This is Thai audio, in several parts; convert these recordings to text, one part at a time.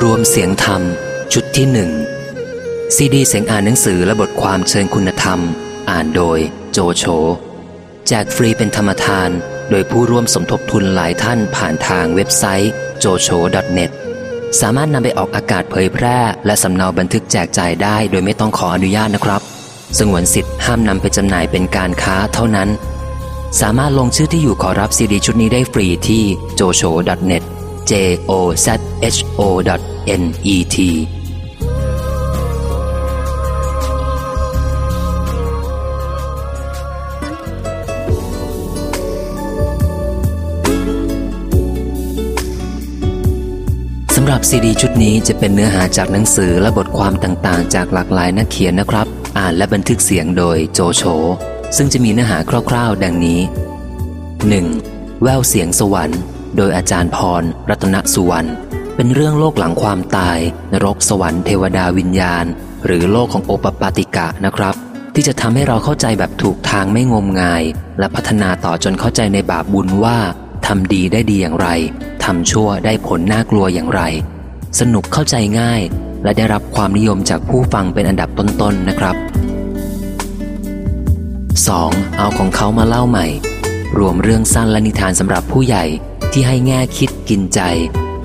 รวมเสียงธรรม ชุดที่หนึ่งซีดีเสียงอ่านหนังสือและบทความเชิญคุณธรรม อ่านโดยโจโฉแจกฟรีเป็นธรรมทาน โดยผู้ร่วมสมทบทุนหลายท่านผ่านทางเว็บไซต์ jocho.net สามารถนำไปออกอากาศเผยแพร่ และสำเนาบันทึกแจกจ่ายได้ โดยไม่ต้องขออนุญาตนะครับ สงวนสิทธิ์ห้ามนำไปจำหน่ายเป็นการค้าเท่านั้น สามารถลงชื่อที่อยู่ขอรับซีดีชุดนี้ได้ฟรีที่ jocho.net j o z h o n e t สำหรับซีดีชุดนี้จะเป็นเนื้อหาจากหนังสือและบทความต่างๆ จากหลากหลายนักเขียนนะครับ อ่านและบันทึกเสียงโดยโจโฉซึ่งจะมีเนื้อหาคร่าว ๆ ดังนี้ 1. แววเสียงสวรรค์ โดยอาจารย์พร รัตนสุวรรณ เป็นเรื่องโลกหลังความตาย นรกสวรรค์เทวดาวิญญาณ หรือโลกของโอปปาติกะนะครับ ที่จะทำให้เราเข้าใจแบบถูกทางไม่งมงาย และพัฒนาต่อจนเข้าใจในบาปบุญว่าทำดีได้ดีอย่างไรทำชั่วได้ผลน่ากลัวอย่างไร สนุกเข้าใจง่าย และได้รับความนิยมจากผู้ฟังเป็นอันดับต้นๆนนะครับ 2. เอาของเขามาเล่าใหม่ รวมเรื่องสั้นและนิทานสำหรับผู้ใหญ่ ที่ให้แง่คิดกินใจ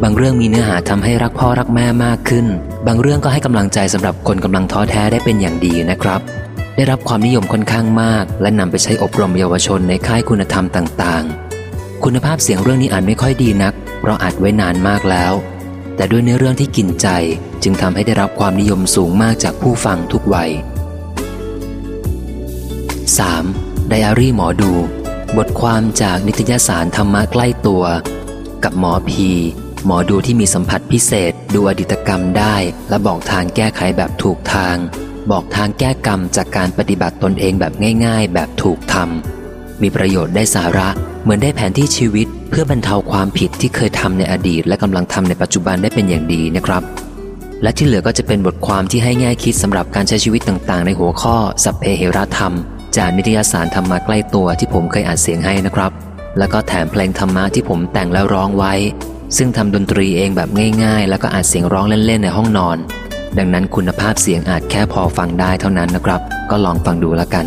บางเรื่องมีเนื้อหาทำให้รักพ่อรักแม่มากขึ้น บางเรื่องก็ให้กำลังใจสำหรับคนกำลังท้อแท้ได้เป็นอย่างดีนะครับ ได้รับความนิยมค่อนข้างมาก และนำไปใช้อบรมเยาวชนในค่ายคุณธรรมต่างๆ คุณภาพเสียงเรื่องนี้อ่านไม่ค่อยดีนัก เพราะอัดไว้นานมากแล้ว แต่ด้วยเนื้อเรื่องที่กินใจจึงทำให้ได้รับความนิยมสูงมากจากผู้ฟังทุกวัย 3. ไดอารี่หมอดู บทความจากนิตยสารธรรมะใกล้ตัว กับหมอพี หมอดูที่มีสัมผัสพิเศษดูอดิตกรรมได้ และบอกทางแก้ไขแบบถูกทาง บอกทางแก้กรรมจากการปฏิบัติตนเองแบบง่าย ๆ แบบถูกทำมีประโยชน์ได้สาระเหมือนได้แผนที่ชีวิต เพื่อบรรเทาความผิดที่เคยทำในอดีต และกำลังทำในปัจจุบันได้เป็นอย่างดีนะครับ และที่เหลือก็จะเป็นบทความที่ให้แง่คิดสำหรับการใช้ชีวิตต่างๆ ในหัวข้อสัพเพเหระธรรม จากนิตยสารธรรมะใกล้ตัวที่ผมเคยอ่านเสียงให้นะครับ แล้วก็แถมเพลงธรรมะที่ผมแต่งแล้วร้องไว้ ซึ่งทำดนตรีเองแบบง่าย ๆ แล้วก็อาจเสียงร้องเล่นๆในห้องนอน ดังนั้นคุณภาพเสียงอาจแค่พอฟังได้เท่านั้นนะครับ ก็ลองฟังดูแล้วกัน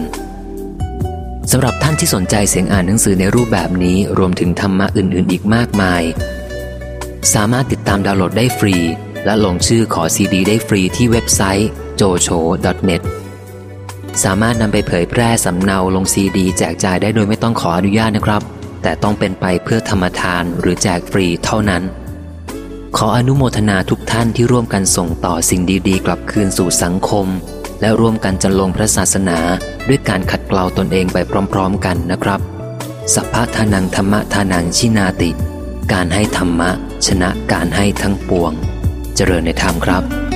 สำหรับท่านที่สนใจเสียงอ่านหนังสือในรูปแบบนี้รวมถึงธรรมะอื่นๆ อีกมากมาย สามารถติดตามดาวน์โหลดได้ฟรี และลงชื่อขอซีดีได้ฟรีที่เว็บไซต์ jocho.net สามารถนำไปเผยแพร่สำเนาลงซีดี แจกจ่ายได้โดยไม่ต้องขออนุญาตนะครับ แต่ต้องเป็นไปเพื่อธรรมทานหรือแจกฟรีเท่านั้น ขออนุโมทนาทุกท่านที่ร่วมกันส่งต่อสิ่งดีๆ กลับคืนสู่สังคม และร่วมกันจันลงพระศาสนา ด้วยการขัดเกลาตนเองไปพร้อมๆกันนะครับ สัพพะทานังธรรมะทานังชินาติ การให้ธรรมะ ชนะการให้ทั้งปวง เจริญในธรรมครับ